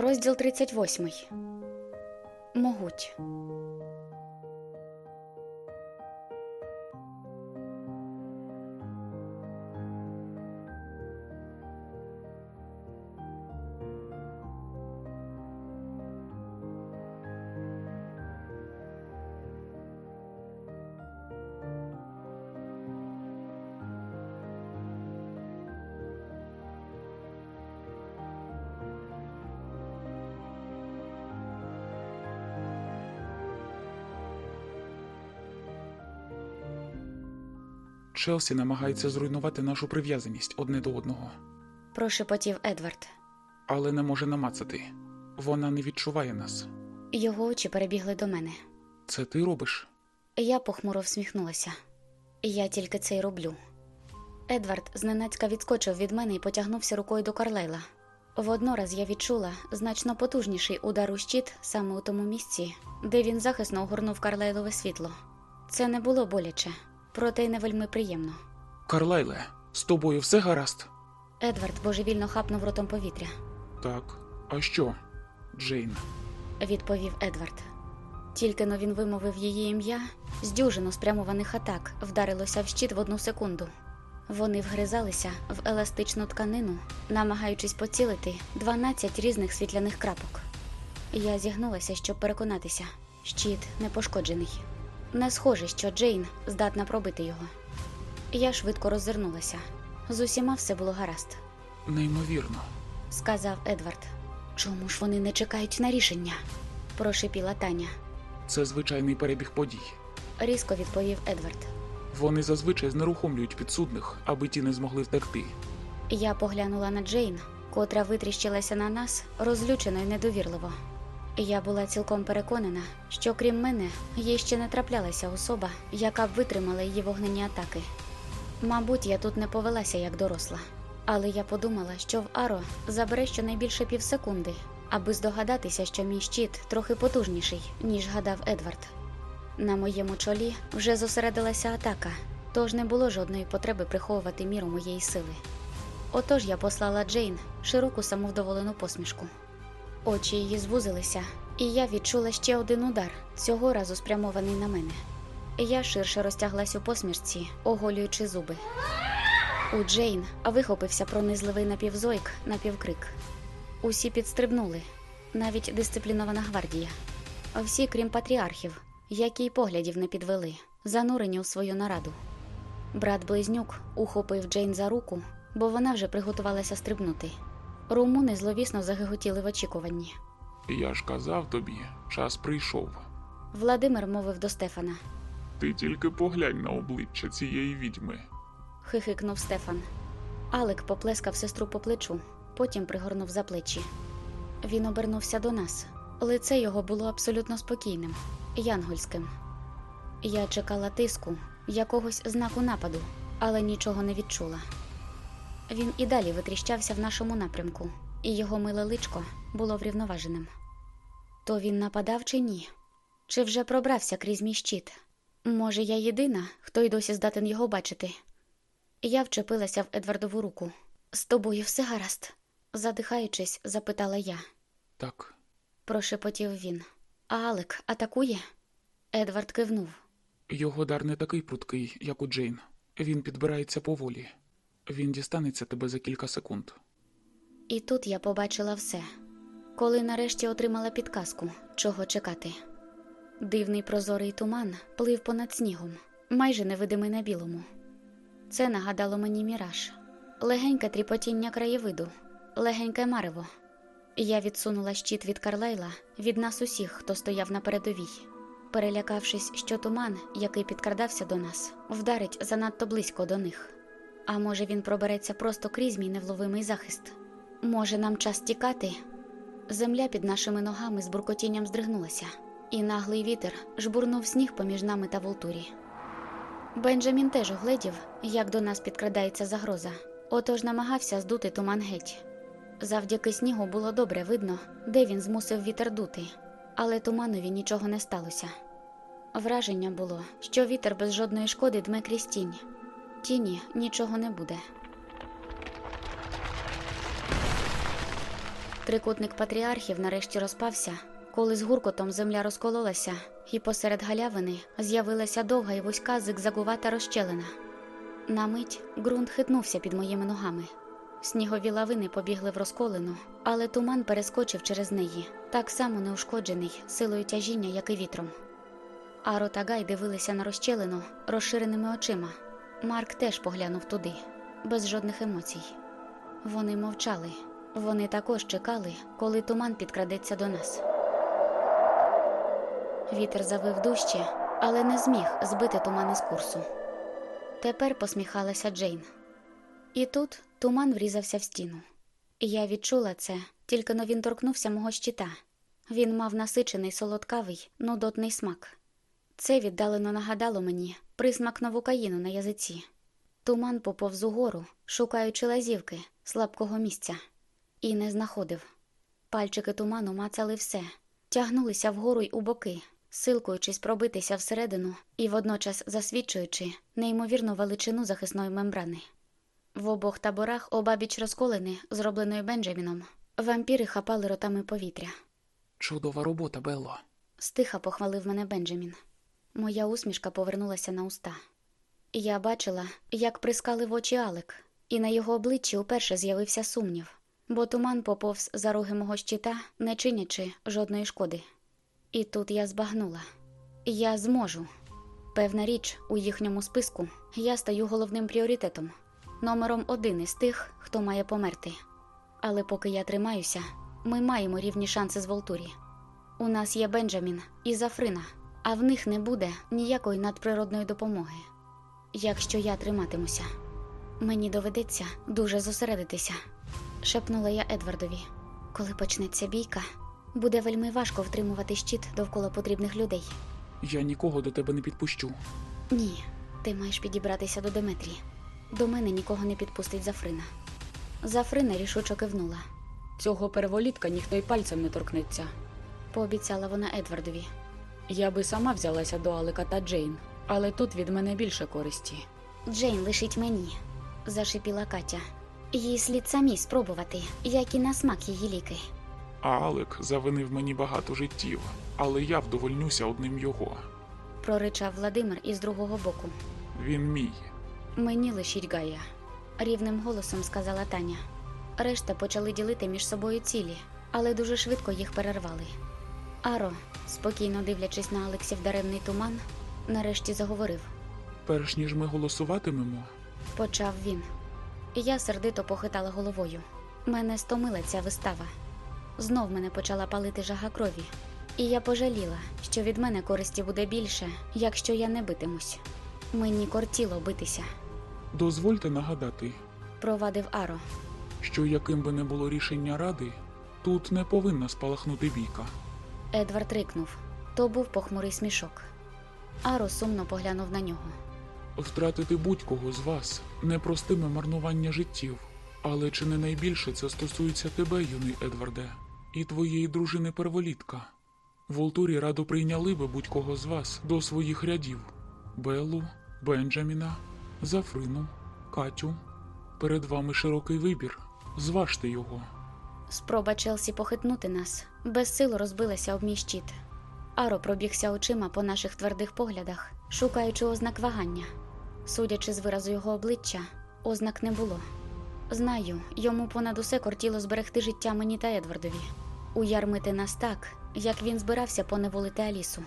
Розділ 38. Могуть. Челсі намагається зруйнувати нашу прив'язаність одне до одного, Прошепотів Едвард. але не може намацати. Вона не відчуває нас. Його очі перебігли до мене. Це ти робиш? Я похмуро всміхнулася. Я тільки це й роблю. Едвард зненацька відскочив від мене і потягнувся рукою до Карлейла. Воднораз я відчула значно потужніший удар у щит саме у тому місці, де він захисно огорнув Карлейлове світло. Це не було боляче, проте й не вельми приємно. Карлайле, з тобою все гаразд? Едвард божевільно хапнув ротом повітря, Так. А що? Джейн. відповів Едвард. Тільки но він вимовив її ім'я, з дюжину спрямованих атак вдарилося в щит в одну секунду. Вони вгризалися в еластичну тканину, намагаючись поцілити 12 різних світляних крапок. Я зігнулася, щоб переконатися, щит не пошкоджений. Не схоже, що Джейн здатна пробити його. Я швидко роззирнулася. З усіма все було гаразд, Неймовірно. сказав Едвард. Чому ж вони не чекають на рішення? прошипіла Таня. Це звичайний перебіг подій. Різко відповів Едвард. Вони зазвичай знерухомлюють підсудних, аби ті не змогли втекти. Я поглянула на Джейн, котра витріщилася на нас розлючено й недовірливо. Я була цілком переконана, що крім мене, їй ще не траплялася особа, яка б витримала її вогнені атаки. Мабуть, я тут не повелася як доросла, але я подумала, що в Аро забере щонайбільше півсекунди, аби здогадатися, що мій щит трохи потужніший, ніж гадав Едвард. На моєму чолі вже зосередилася атака, тож не було жодної потреби приховувати міру моєї сили. Отож я послала Джейн широку самовдоволену посмішку. Очі її звузилися, і я відчула ще один удар, цього разу спрямований на мене. Я ширше розтяглась у посмішці, оголюючи зуби. У Джейн вихопився пронизливий напівзойк, напівкрик. Усі підстрибнули, навіть дисциплінована гвардія. Всі, крім патріархів, які й поглядів не підвели, занурені у свою нараду. Брат близнюк ухопив Джейн за руку, бо вона вже приготувалася стрибнути. Румуни зловісно загиготіли в очікуванні. Я ж казав тобі, час прийшов. Владимир мовив до Стефана. Ти тільки поглянь на обличчя цієї відьми. Хихикнув Стефан. Алек поплескав сестру по плечу, потім пригорнув за плечі. Він обернувся до нас. Лице його було абсолютно спокійним, янгольським. Я чекала тиску, якогось знаку нападу, але нічого не відчула. Він і далі витріщався в нашому напрямку, і його миле личко було врівноваженим. То він нападав чи ні? Чи вже пробрався крізь мій щит? Може, я єдина, хто й досі здатен його бачити? Я вчепилася в Едвардову руку. З тобою все гаразд? задихаючись, запитала я. Так, Прошепотів він. А Алек атакує? Едвард кивнув. його дар не такий пруткий, як у Джейн. Він підбирається поволі. Він дістанеться тебе за кілька секунд. І тут я побачила все. Коли нарешті отримала підказку, чого чекати. Дивний прозорий туман плив понад снігом, майже невидимий на білому. Це нагадало мені міраж, легеньке тріпотіння краєвиду, легеньке марево. Я відсунула щит від Карлайла від нас усіх, хто стояв на передовій, перелякавшись, що туман, який підкрадався до нас, вдарить занадто близько до них. А може, він пробереться просто крізь мій невловимий захист. Може, нам час тікати? Земля під нашими ногами з буркотінням здригнулася, і наглий вітер жбурнув сніг поміж нами та Волтурі. Бенджамін теж угледів, як до нас підкрадається загроза, отож намагався здути туман геть. Завдяки снігу було добре видно, де він змусив вітер дути, але туманові нічого не сталося. Враження було, що вітер без жодної шкоди дме крізь тінь. Тіні нічого не буде. Трикутник патріархів нарешті розпався, коли з гуркотом земля розкололася, і посеред галявини з'явилася довга і вузька зигзагувата розщелина. На мить ґрунт хитнувся під моїми ногами. Снігові лавини побігли в розколину, але туман перескочив через неї, так само неушкоджений силою тяжіння, як і вітром. Аро та Гай дивилися на розщелину розширеними очима. Марк теж поглянув туди, без жодних емоцій. Вони мовчали. Вони також чекали, коли туман підкрадеться до нас. Вітер завив дужче, але не зміг збити туман із курсу. Тепер посміхалася Джейн. І тут туман врізався в стіну. Я відчула це, тільки но він торкнувся мого щита. Він мав насичений солодкавий, нудотний смак. Це віддалено нагадало мені присмак новокаїну на язиці. Туман поповз угору, шукаючи лазівки, слабкого місця, і не знаходив. Пальчики туману мацали все, тягнулися вгору й у боки, силкуючись пробитися всередину і водночас засвідчуючи неймовірну величину захисної мембрани. В обох таборах обабіч розколини, зробленої Бенджаміном, вампіри хапали ротами повітря. Чудова робота, Белло. Стиха похвалив мене Бенджамін. Моя усмішка повернулася на уста. Я бачила, як прискали в очі Алек, і на його обличчі уперше з'явився сумнів, бо туман поповз за роги мого щита, не чинячи жодної шкоди. І тут я збагнула. Я зможу. Певна річ, у їхньому списку я стаю головним пріоритетом, номером один із тих, хто має померти. Але поки я тримаюся, ми маємо рівні шанси з Волтурі. У нас є Бенджамін і Зафрина, а в них не буде ніякої надприродної допомоги. Якщо я триматимуся, мені доведеться дуже зосередитися, шепнула я Едвардові. Коли почнеться бійка, буде вельми важко втримувати щит довкола потрібних людей. Я нікого до тебе не підпущу. Ні, ти маєш підібратися до Деметрі. До мене нікого не підпустить Зафрина. Зафрина рішучо кивнула, Цього переволітка ніхто й пальцем не торкнеться. пообіцяла вона Едвардові. Я би сама взялася до Алика та Джейн, але тут від мене більше користі. Джейн лишить мені, зашипіла Катя. Їй слід самій спробувати, які на смак її ліки. А Алек завинив мені багато життів, але я вдовольнюся одним його. проричав Владимир із другого боку. Він мій. Мені лишіть Гая, рівним голосом сказала Таня. Решта почали ділити між собою цілі, але дуже швидко їх перервали. Аро, спокійно дивлячись на Алексів даремний туман, нарешті заговорив. Перш ніж ми голосуватимемо, Почав він. Я сердито похитала головою. Мене стомила ця вистава. Знов мене почала палити жага крові, і я пожаліла, що від мене користі буде більше, якщо я не битимусь. Мені кортіло битися, дозвольте нагадати, провадив Аро. що яким би не було рішення ради, тут не повинна спалахнути бійка. Едвард рикнув. То був похмурий смішок. Аро сумно поглянув на нього. Втратити будь-кого з вас непростиме марнування життів. Але чи не найбільше це стосується тебе, юний Едварде, і твоєї дружини перволітка? Волтурі радо прийняли би будь-кого з вас до своїх рядів: Беллу, Бенджаміна, Зафрину, Катю. Перед вами широкий вибір. Зважте його. Спроба Челсі похитнути нас безсило розбилася об мій щит. Аро пробігся очима по наших твердих поглядах, шукаючи ознак вагання. Судячи з виразу його обличчя, ознак не було. Знаю, йому понад усе кортіло зберегти життя мені та Едвардові, уярмити нас так, як він збирався поневолити Алісу.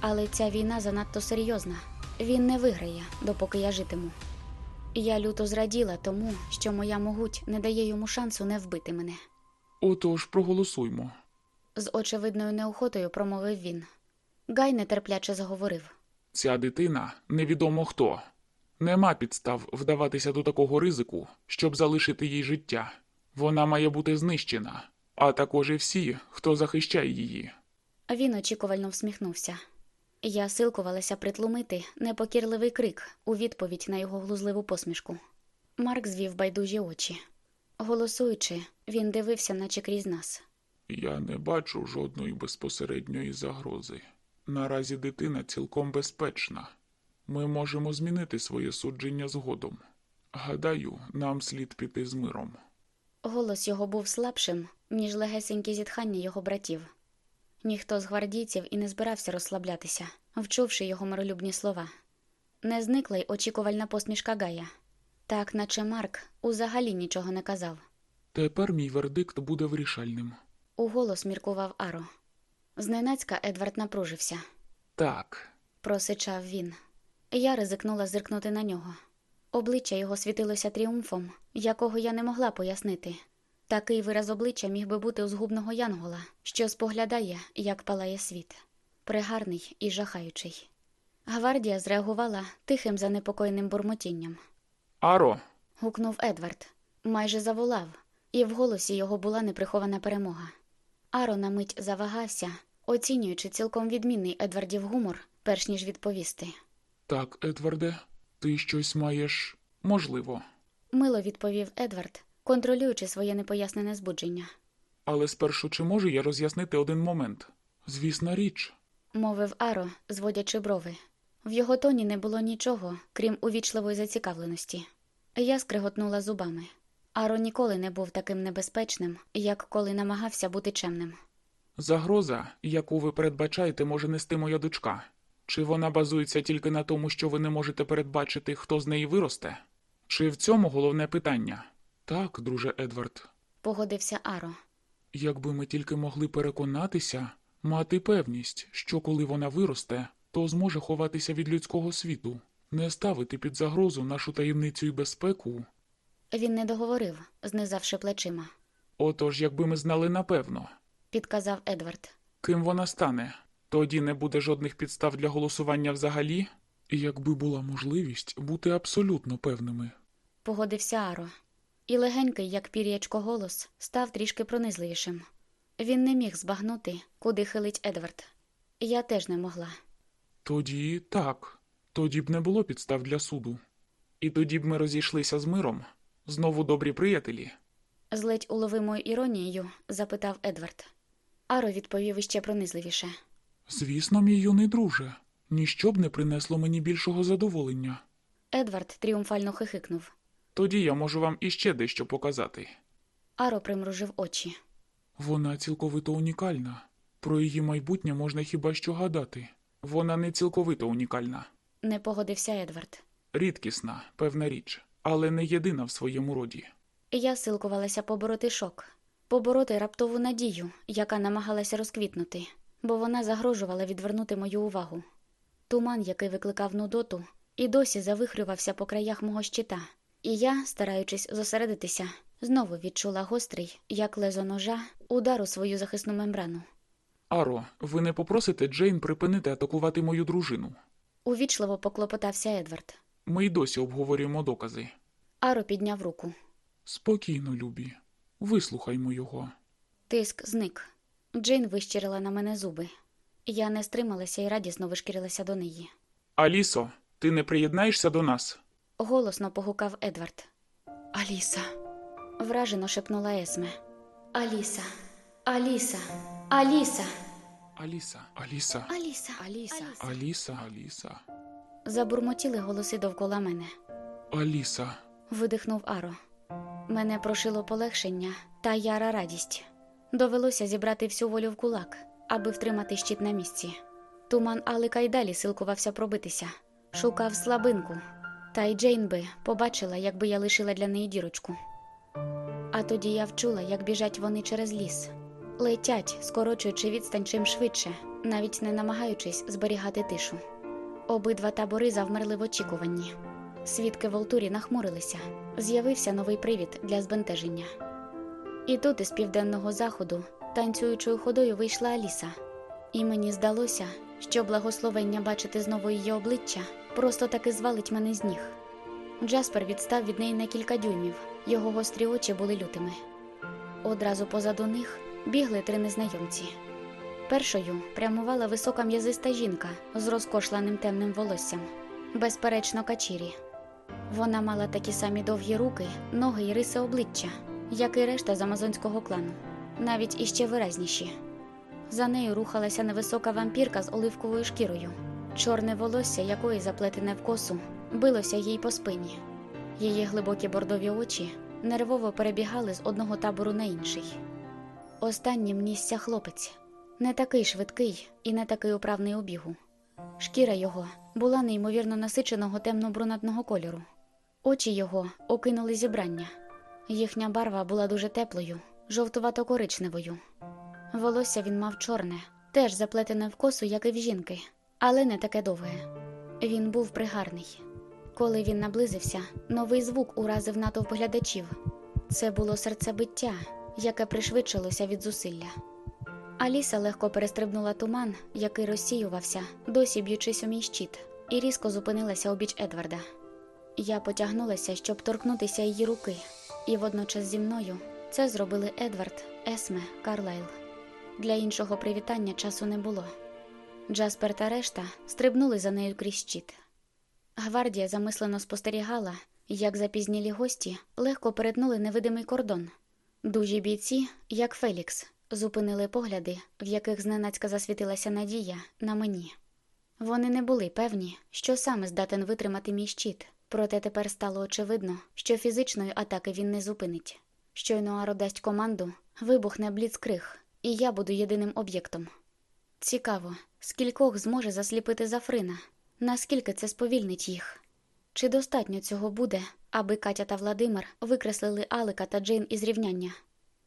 Але ця війна занадто серйозна. Він не виграє, допоки я житиму. Я люто зраділа тому, що моя могуть не дає йому шансу не вбити мене. Отож, проголосуймо. З очевидною неохотою промовив він. Гай нетерпляче заговорив. Ця дитина невідомо хто. Нема підстав вдаватися до такого ризику, щоб залишити їй життя. Вона має бути знищена, а також і всі, хто захищає її. Він очікувально всміхнувся. Я силкувалася притлумити непокірливий крик у відповідь на його глузливу посмішку. Марк звів байдужі очі. Голосуючи, він дивився, наче крізь нас. Я не бачу жодної безпосередньої загрози. Наразі дитина цілком безпечна. Ми можемо змінити своє судження згодом. Гадаю, нам слід піти з миром. Голос його був слабшим, ніж легесенькі зітхання його братів. Ніхто з гвардійців і не збирався розслаблятися, вчувши його миролюбні слова. Не зникла й очікувальна посмішка Гая. Так, наче Марк узагалі нічого не казав. Тепер мій вердикт буде вирішальним. Уголос міркував Аро. Зненацька Едвард напружився. Так, просичав він. Я ризикнула зиркнути на нього. Обличчя його світилося тріумфом, якого я не могла пояснити. Такий вираз обличчя міг би бути у згубного янгола, що споглядає, як палає світ, пригарний і жахаючий. Гвардія зреагувала тихим занепокоєним бурмотінням. Аро, Гукнув Едвард, майже заволав, і в голосі його була неприхована перемога. Аро на мить завагався, оцінюючи цілком відмінний Едвардів гумор, перш ніж відповісти. так, Едварде, ти щось маєш можливо. Мило відповів Едвард, контролюючи своє непояснене збудження. Але спершу чи можу я роз'яснити один момент? Звісна річ. мовив Аро, зводячи брови. В його тоні не було нічого, крім увічливої зацікавленості. Я скриготнула зубами. Аро ніколи не був таким небезпечним, як коли намагався бути чемним. Загроза, яку ви передбачаєте, може нести моя дочка. Чи вона базується тільки на тому, що ви не можете передбачити, хто з неї виросте? Чи в цьому головне питання? Так, друже Едвард. Погодився Аро. Якби ми тільки могли переконатися, мати певність, що коли вона виросте, то зможе ховатися від людського світу, не ставити під загрозу нашу таємницю і безпеку. Він не договорив, знизавши плечима. Отож, якби ми знали напевно, Підказав Едвард. ким вона стане, тоді не буде жодних підстав для голосування взагалі, і якби була можливість бути абсолютно певними. Погодився Аро. І легенький, як пір'ячко голос, став трішки пронизливішим. Він не міг збагнути, куди хилить Едвард. Я теж не могла. Тоді так, тоді б не було підстав для суду. І тоді б ми розійшлися з миром, знову добрі приятелі. З ледь уловимою іронією запитав Едвард. Аро відповів іще пронизливіше. Звісно, мій юний друже, ніщо б не принесло мені більшого задоволення. Едвард тріумфально хихикнув. Тоді я можу вам іще дещо показати. Аро примружив очі. Вона цілковито унікальна. Про її майбутнє можна хіба що гадати. Вона не цілковито унікальна, Не погодився Едвард. рідкісна, певна річ, але не єдина в своєму роді. Я силкувалася побороти шок, побороти раптову надію, яка намагалася розквітнути, бо вона загрожувала відвернути мою увагу. Туман, який викликав нудоту, і досі завихрювався по краях мого щита, і я, стараючись зосередитися, знову відчула гострий, як лезо ножа, удар у свою захисну мембрану. Аро, ви не попросите Джейн припинити атакувати мою дружину. Увічливо поклопотався Едвард. Ми й досі обговорюємо докази. Аро підняв руку. Спокійно, любі, вислухаймо його. Тиск зник. Джейн вищирила на мене зуби. Я не стрималася і радісно вишкірилася до неї. Алісо, ти не приєднаєшся до нас? Голосно погукав Едвард. Аліса. Вражено шепнула Есме. Аліса, Аліса, Аліса, Аліса, Аліса, Аліса, Аліса. Аліса, Аліса, Забурмотіли голоси довкола мене. Аліса. Видихнув Аро. Мене прошило полегшення та яра радість. Довелося зібрати всю волю в кулак, аби втримати щит на місці. Туман Алика й далі силкувався пробитися, шукав слабинку. Та й Джейн би побачила, якби я лишила для неї дірочку. А тоді я вчула, як біжать вони через ліс. Летять, скорочуючи відстань чим швидше, навіть не намагаючись зберігати тишу. Обидва табори завмерли в очікуванні. Свідки Волтурі нахмурилися. З'явився новий привід для збентеження. І тут із південного заходу танцюючою ходою вийшла Аліса. І мені здалося, що благословення бачити знову її обличчя просто таки звалить мене з ніг. Джаспер відстав від неї на кілька дюймів, його гострі очі були лютими. Одразу позаду них бігли три незнайомці. Першою прямувала висока м'язиста жінка з розкошланим темним волоссям, безперечно, качірі. Вона мала такі самі довгі руки, ноги й риси обличчя, як і решта з амазонського клану, навіть іще виразніші. За нею рухалася невисока вампірка з оливковою шкірою. Чорне волосся, якої заплетене в косу, билося їй по спині. Її глибокі бордові очі нервово перебігали з одного табору на інший. Останнім нісся хлопець, не такий швидкий і не такий управний у бігу. Шкіра його була неймовірно насиченого темно-брунатного кольору. Очі його окинули зібрання. Їхня барва була дуже теплою, жовтувато-коричневою. Волосся він мав чорне, теж заплетене в косу, як і в жінки, але не таке довге. Він був пригарний. Коли він наблизився, новий звук уразив натовп глядачів. Це було серцебиття, яке пришвидшилося від зусилля. Аліса легко перестрибнула туман, який розсіювався, досі б'ючись у мій щит, і різко зупинилася обіч Едварда. Я потягнулася, щоб торкнутися її руки, і водночас зі мною це зробили Едвард, Есме, Карлайл. Для іншого привітання часу не було. Джаспер та решта стрибнули за нею крізь щит. Гвардія замислено спостерігала, як запізнілі гості легко перетнули невидимий кордон. Дужі бійці, як Фелікс, зупинили погляди, в яких зненацька засвітилася надія на мені. Вони не були певні, що саме здатен витримати мій щит, проте тепер стало очевидно, що фізичної атаки він не зупинить. Щойно Аро дасть команду, вибухне бліцкриг, і я буду єдиним об'єктом. Цікаво, скількох зможе засліпити Зафрина, наскільки це сповільнить їх. Чи достатньо цього буде, аби Катя та Владимир викреслили Алика та Джейн із рівняння?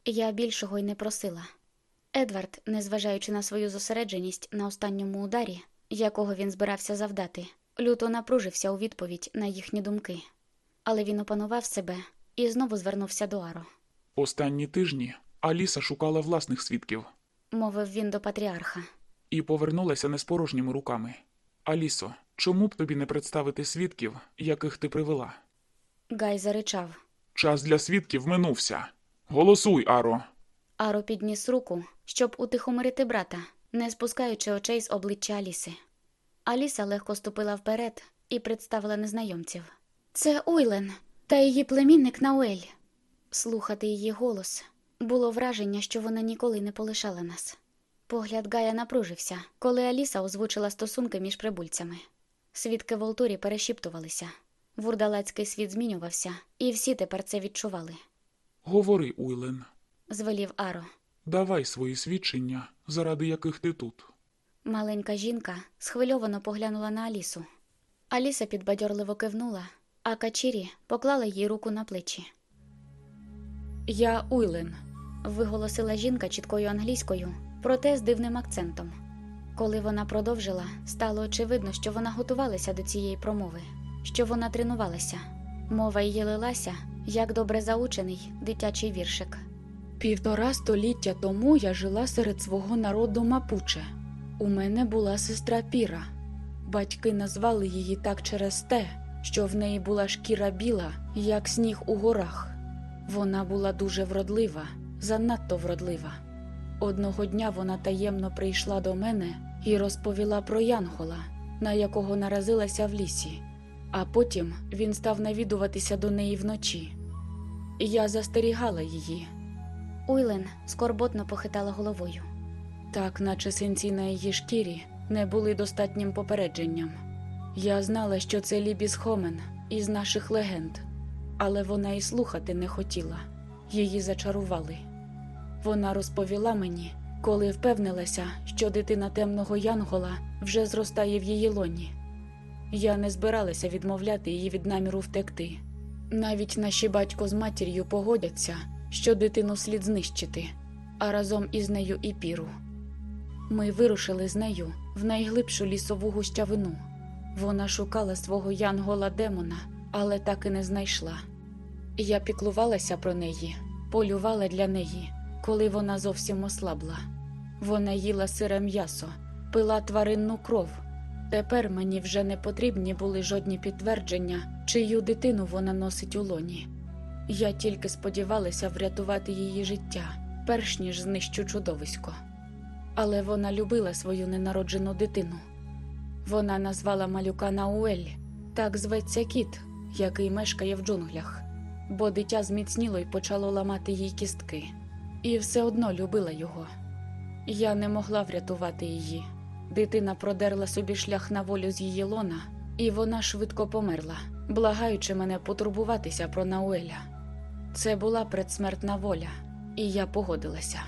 Я більшого й не просила. Едвард, незважаючи на свою зосередженість на останньому ударі, якого він збирався завдати, люто напружився у відповідь на їхні думки. Але він опанував себе і знову звернувся до Аро. Останні тижні Аліса шукала власних свідків Мовив він до патріарха. і повернулася не з порожніми руками. Алісо, чому б тобі не представити свідків, яких ти привела? Гай заричав. Час для свідків минувся. Голосуй, Аро. Аро підніс руку, щоб утихомирити брата, не спускаючи очей з обличчя Аліси. Аліса легко ступила вперед і представила незнайомців. Це Уйлен та її племінник Науель. Слухати її голос було враження, що вона ніколи не полишала нас. Погляд Гая напружився, коли Аліса озвучила стосунки між прибульцями. Свідки в Олтурі перешіптувалися. Вурдалацький світ змінювався, і всі тепер це відчували. Говори, Уйлен. Звелів Аро. Давай свої свідчення, заради яких ти тут. Маленька жінка схвильовано поглянула на Алісу. Аліса підбадьорливо кивнула, а Качірі поклала їй руку на плечі. Я Уйлен. Виголосила жінка чіткою англійською, проте з дивним акцентом. Коли вона продовжила, стало очевидно, що вона готувалася до цієї промови, що вона тренувалася. Мова її лилася, як добре заучений дитячий віршик. Півтора століття тому я жила серед свого народу Мапуче. У мене була сестра Піра. Батьки назвали її так через те, що в неї була шкіра біла, як сніг у горах. Вона була дуже вродлива, занадто вродлива. Одного дня вона таємно прийшла до мене і розповіла про Янгола, на якого наразилася в лісі, а потім він став навідуватися до неї вночі. Я застерігала її. Уйлен скорботно похитала головою. Так, наче синці на її шкірі не були достатнім попередженням. Я знала, що це Лібіс Хомен із наших легенд, але вона і слухати не хотіла. Її зачарували. Вона розповіла мені, коли впевнилася, що дитина темного Янгола вже зростає в її лоні. Я не збиралася відмовляти її від наміру втекти. Навіть наші батько з матір'ю погодяться, що дитину слід знищити, а разом із нею і піру. Ми вирушили з нею в найглибшу лісову гущавину. Вона шукала свого янгола демона, але так і не знайшла. Я піклувалася про неї, полювала для неї, коли вона зовсім ослабла. Вона їла сире м'ясо, пила тваринну кров. Тепер мені вже не потрібні були жодні підтвердження, чию дитину вона носить у лоні. Я тільки сподівалася врятувати її життя, перш ніж знищу чудовисько. Але вона любила свою ненароджену дитину. Вона назвала малюка Науель, так зветься кіт, який мешкає в джунглях, бо дитя зміцніло й почало ламати їй кістки, і все одно любила його. Я не могла врятувати її. Дитина продерла собі шлях на волю з її лона, і вона швидко померла, благаючи мене потурбуватися про Науеля. Це була предсмертна воля, і я погодилася.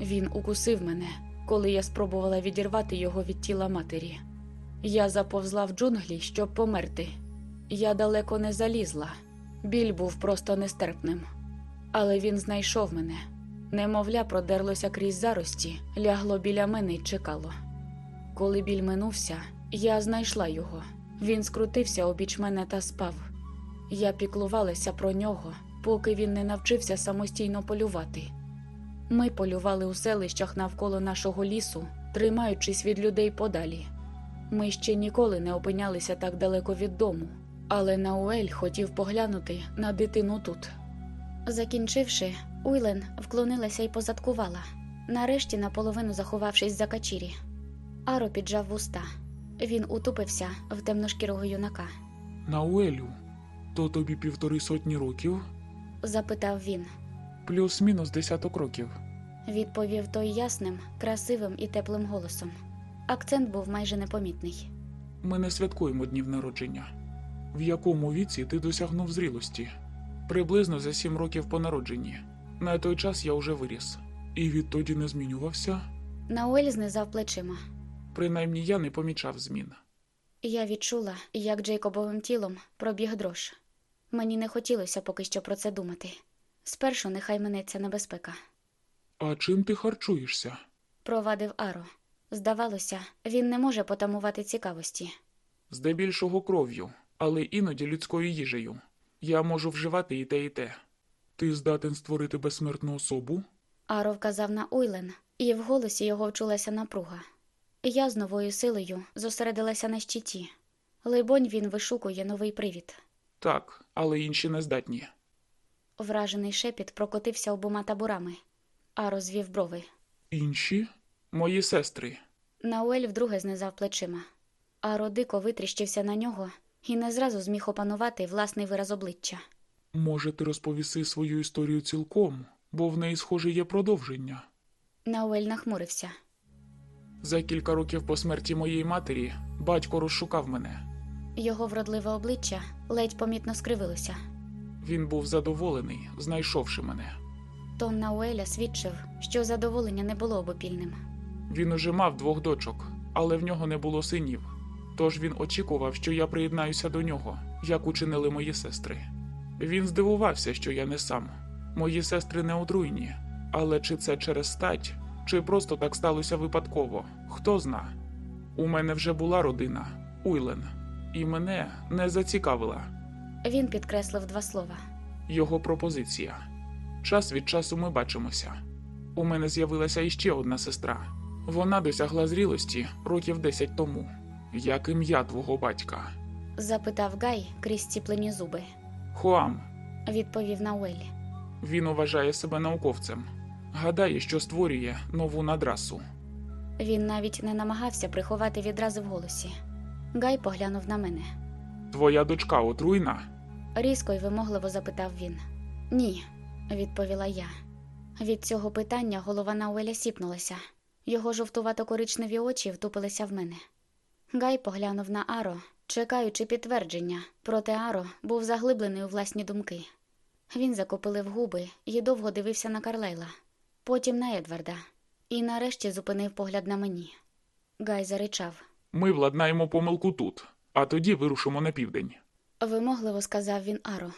Він укусив мене, коли я спробувала відірвати його від тіла матері. Я заповзла в джунглі, щоб померти. Я далеко не залізла. Біль був просто нестерпним. Але він знайшов мене. Немовля продерлося крізь зарості, лягло біля мене й чекало. Коли біль минувся, я знайшла його. Він скрутився обіч мене та спав. Я піклувалася про нього, поки він не навчився самостійно полювати. Ми полювали у селищах навколо нашого лісу, тримаючись від людей подалі. Ми ще ніколи не опинялися так далеко від дому, але Науель хотів поглянути на дитину тут. Закінчивши, Уйлен вклонилася і позадкувала, нарешті наполовину заховавшись за качірі. Аро піджав вуста. Він утупився в темношкірого юнака. Науелю, то тобі півтори сотні років, Запитав він. плюс-мінус десяток років. Відповів той ясним, красивим і теплим голосом. Акцент був майже непомітний. Ми не святкуємо днів народження. В якому віці ти досягнув зрілості? Приблизно за сім років по народженні. На той час я вже виріс. І відтоді не змінювався. Науель знизав плечима. Принаймні я не помічав змін. Я відчула, як Джейкобовим тілом пробіг дрож. Мені не хотілося поки що про це думати. Спершу нехай минеться небезпека. А чим ти харчуєшся? Провадив Аро. Здавалося, він не може потамувати цікавості. Здебільшого кров'ю, але іноді людською їжею. Я можу вживати і те, і те. Ти здатен створити безсмертну особу? Аро вказав на Уйлен, і в голосі його вчулася напруга. Я з новою силою зосередилася на щиті. Либонь, він вишукує новий привід. Так, але інші не здатні. Вражений шепіт прокотився обома таборами. Аро звів брови. Інші? Мої сестри. Науель вдруге знизав плечима. Аро дико витріщився на нього і не зразу зміг опанувати власний вираз обличчя. Може, ти розповіси свою історію цілком, бо в неї, схоже, є продовження. Науель нахмурився. За кілька років по смерті моєї матері батько розшукав мене. Його вродливе обличчя ледь помітно скривилося. Він був задоволений, знайшовши мене. Тон Науеля свідчив, що задоволення не було обопільним. Він уже мав двох дочок, але в нього не було синів. Тож він очікував, що я приєднаюся до нього, як учинили мої сестри. Він здивувався, що я не сам. Мої сестри не отруйні, але чи це через стать, чи просто так сталося випадково, хто зна. У мене вже була родина Уйлен, і мене не зацікавила Він підкреслив два слова. його пропозиція. Час від часу ми бачимося. У мене з'явилася іще одна сестра. Вона досягла зрілості років 10 тому. Як ім'я твого батька? Запитав Гай крізь ціплені зуби. Хуам. Відповів Науель. Він вважає себе науковцем. Гадає, що створює нову надрасу. Він навіть не намагався приховати відрази в голосі. Гай поглянув на мене. Твоя дочка отруйна? Різко й вимогливо запитав він. Ні, відповіла я. Від цього питання голова Науеля сіпнулася. Його жовтувато-коричневі очі втупилися в мене. Гай поглянув на Аро, чекаючи підтвердження, проте Аро був заглиблений у власні думки. Він закопилив губи і довго дивився на Карлайла, потім на Едварда, і нарешті зупинив погляд на мені. Гай заричав. Ми владнаємо помилку тут, а тоді вирушимо на південь. Вимогливо сказав він Аро.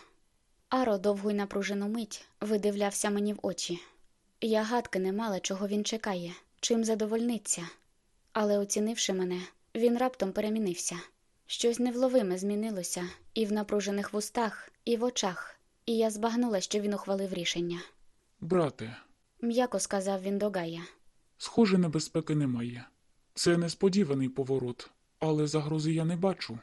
Аро довгу й напружену мить видивлявся мені в очі. Я гадки не мала, чого він чекає, чим задовольниться. Але, оцінивши мене, він раптом перемінився. Щось невловиме змінилося і в напружених вустах, і в очах, і я збагнула, що він ухвалив рішення. Брате, М'яко сказав він до Гая. схоже, небезпеки немає. Це несподіваний поворот, але загрози я не бачу.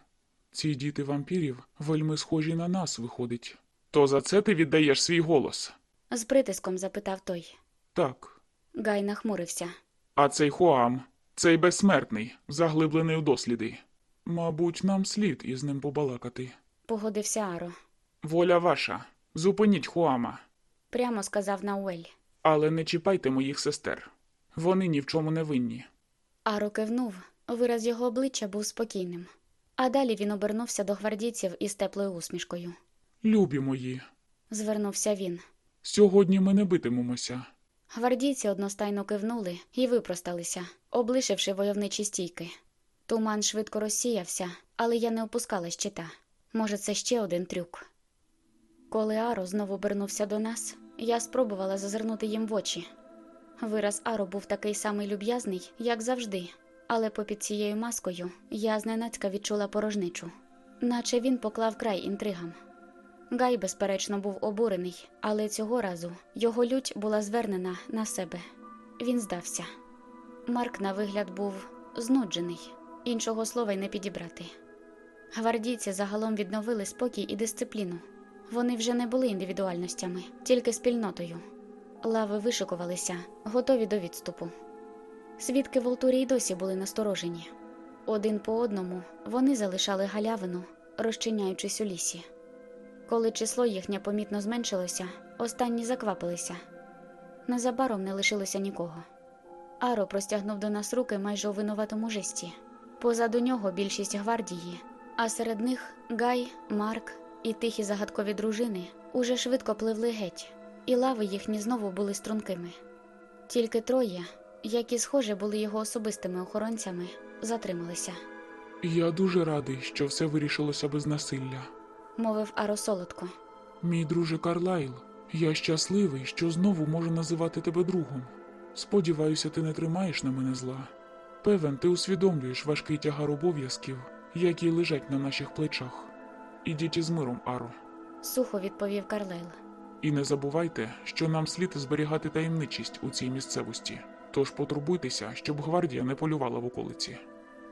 Ці діти вампірів вельми схожі на нас, виходить. То за це ти віддаєш свій голос? З притиском запитав той. Так. Гай нахмурився. А цей Хуам, цей безсмертний, заглиблений у досліди. Мабуть, нам слід із ним побалакати. Погодився Аро. Воля ваша, зупиніть Хуама, Прямо сказав Науель. але не чіпайте моїх сестер. Вони ні в чому не винні. Аро кивнув, вираз його обличчя був спокійним. А далі він обернувся до гвардійців із теплою усмішкою. Любі мої, Звернувся він. сьогодні ми не битимемося. Гвардійці одностайно кивнули і випросталися, облишивши войовничі стійки. Туман швидко розсіявся, але я не опускала щита. Може, це ще один трюк. Коли Аро знову обернувся до нас, я спробувала зазирнути їм в очі. Вираз Аро був такий самий люб'язний, як завжди, але попід цією маскою я зненацька відчула порожничу, наче він поклав край інтригам. Гай, безперечно, був обурений, але цього разу його лють була звернена на себе. Він здався. Марк, на вигляд, був знуджений, іншого слова й не підібрати. Гвардійці загалом відновили спокій і дисципліну. Вони вже не були індивідуальностями, тільки спільнотою. Лави вишикувалися, готові до відступу. Свідки Волтурі й досі були насторожені. Один по одному вони залишали галявину, розчиняючись у лісі. Коли число їхнє помітно зменшилося, останні заквапилися. Незабаром не лишилося нікого. Аро простягнув до нас руки майже у винуватому жесті. Позаду нього більшість гвардії, а серед них Гай, Марк і тихі загадкові дружини уже швидко пливли геть, і лави їхні знову були стрункими. Тільки троє, які, схоже, були його особистими охоронцями, затрималися, Я дуже радий, що все вирішилося без насилля. мовив Аро солодко. Мій друже Карлайл, я щасливий, що знову можу називати тебе другом. Сподіваюся, ти не тримаєш на мене зла. Певен, ти усвідомлюєш важкий тягар обов'язків, які лежать на наших плечах. Ідіть із миром, Аро. Сухо відповів Карлайл. І не забувайте, що нам слід зберігати таємничість у цій місцевості. Тож потурбуйтеся, щоб гвардія не полювала в околиці.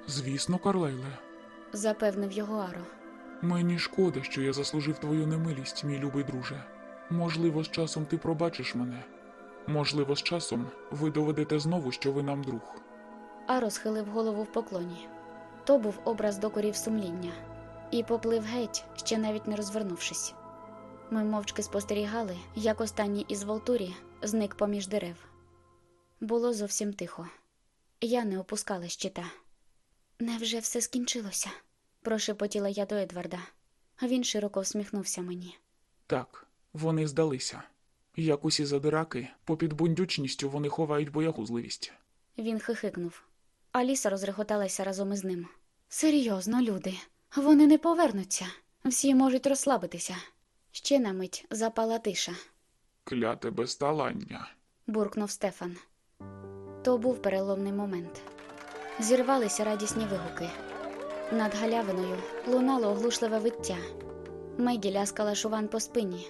Звісно, Карлайле, Запевнив його Аро. мені шкода, що я заслужив твою немилість, мій любий друже. Можливо, з часом ти пробачиш мене. Можливо, з часом ви доведете знову, що ви нам друг. Аро схилив голову в поклоні. То був образ докорів сумління, і поплив геть, ще навіть не розвернувшись. Ми мовчки спостерігали, як останній із Волтурі зник поміж дерев. Було зовсім тихо. Я не опускала щита. Невже все скінчилося? прошепотіла я до Едварда. Він широко всміхнувся мені. Так, вони здалися. Як усі задираки, попід бундючністю вони ховають боягузливість. Він хихикнув. Аліса розреготалася разом із ним. Серйозно, люди, вони не повернуться. Всі можуть розслабитися. Ще на мить запала тиша, Кляте безталання. буркнув Стефан. То був переломний момент. Зірвалися радісні вигуки. Над галявиною лунало оглушливе виття. Мегі ляскала шуван по спині.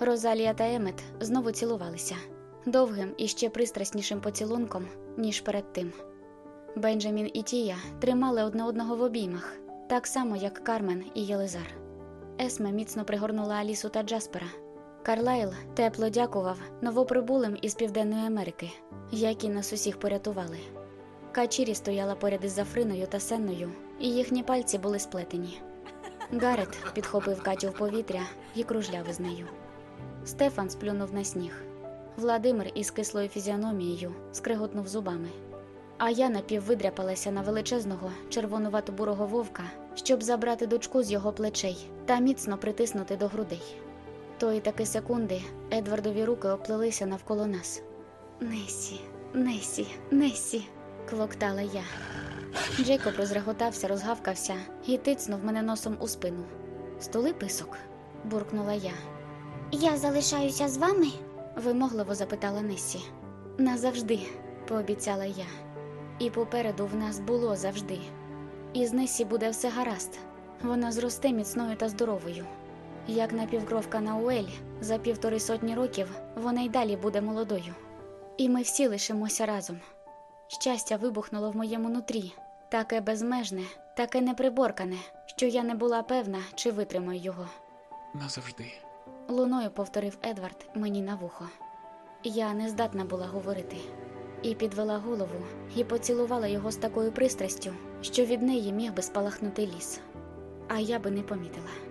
Розалія та Емет знову цілувалися довгим і ще пристраснішим поцілунком, ніж перед тим. Бенджамін і Тія тримали одне одного в обіймах, так само, як Кармен і Єлизар. Есме міцно пригорнула Алісу та Джаспера. Карлайл тепло дякував новоприбулим із Південної Америки, які нас усіх порятували. Качірі стояла поряд із Зафриною та Сенною, і їхні пальці були сплетені. Гарет підхопив Катю в повітря і кружляв із нею. Стефан сплюнув на сніг. Владимир із кислою фізіономією скриготнув зубами. А я напіввидряпалася на величезного червонувато-бурого вовка, щоб забрати дочку з його плечей та міцно притиснути до грудей. Тої таки секунди Едвардові руки оплелися навколо нас. Несі, Несі, Несі, квоктала я. Джейкоб розреготався, розгавкався і тицнув мене носом у спину. Столи писок, буркнула я. Я залишаюся з вами? Вимогливо запитала Несі. Назавжди, пообіцяла я. І попереду в нас було завжди. І з Несі буде все гаразд. Вона зросте міцною та здоровою. Як напівкровка Науель, за півтори сотні років вона й далі буде молодою. І ми всі лишимося разом. Щастя вибухнуло в моєму нутрі, таке безмежне, таке неприборкане, що я не була певна, чи витримаю його. Назавжди. Луною повторив Едвард мені на вухо. Я не здатна була говорити, і підвела голову і поцілувала його з такою пристрастю, що від неї міг би спалахнути ліс. А я би не помітила.